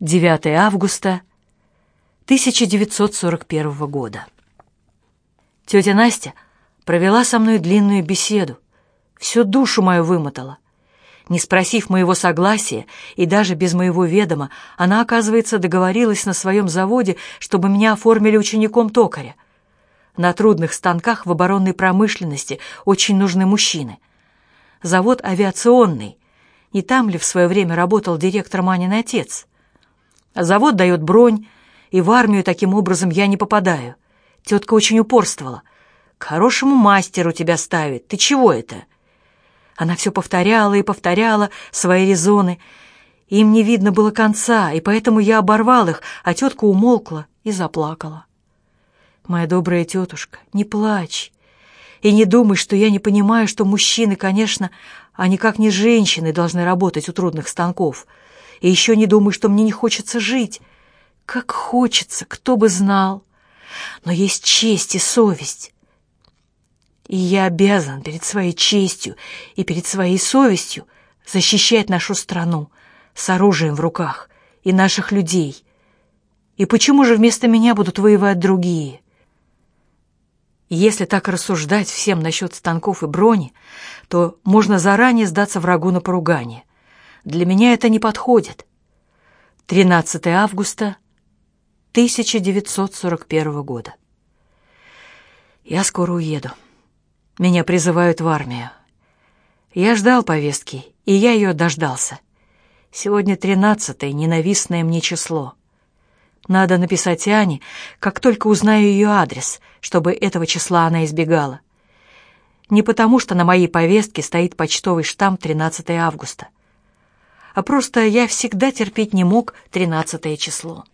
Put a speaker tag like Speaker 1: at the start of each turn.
Speaker 1: 9 августа 1941 года. Тетя Настя провела со мной длинную беседу, всю душу мою вымотала. Не спросив моего согласия и даже без моего ведома, она, оказывается, договорилась на своем заводе, чтобы меня оформили учеником токаря. На трудных станках в оборонной промышленности очень нужны мужчины. Завод авиационный. Не там ли в свое время работал директор Манин отец? Завод дает бронь, и в армию таким образом я не попадаю. Тетка очень упорствовала. «К хорошему мастеру тебя ставит. Ты чего это?» Она все повторяла и повторяла свои резоны. Им не видно было конца, и поэтому я оборвал их, а тетка умолкла и заплакала. «Моя добрая тетушка, не плачь. И не думай, что я не понимаю, что мужчины, конечно, а никак не женщины должны работать у трудных станков. И еще не думай, что мне не хочется жить. Как хочется, кто бы знал. Но есть честь и совесть. И я обязан перед своей честью и перед своей совестью защищать нашу страну с оружием в руках и наших людей. И почему же вместо меня будут воевать другие? Если так рассуждать всем насчет станков и брони, то можно заранее сдаться врагу на поругание. Для меня это не подходит. 13 августа 1941 года. Я скоро уеду. Меня призывают в армию. Я ждал повестки, и я ее дождался. Сегодня тринадцатое, ненавистное мне число. Надо написать Ане, как только узнаю ее адрес, чтобы этого числа она избегала. Не потому, что на моей повестке стоит почтовый штамп 13 августа, а просто я всегда терпеть не мог 13 число.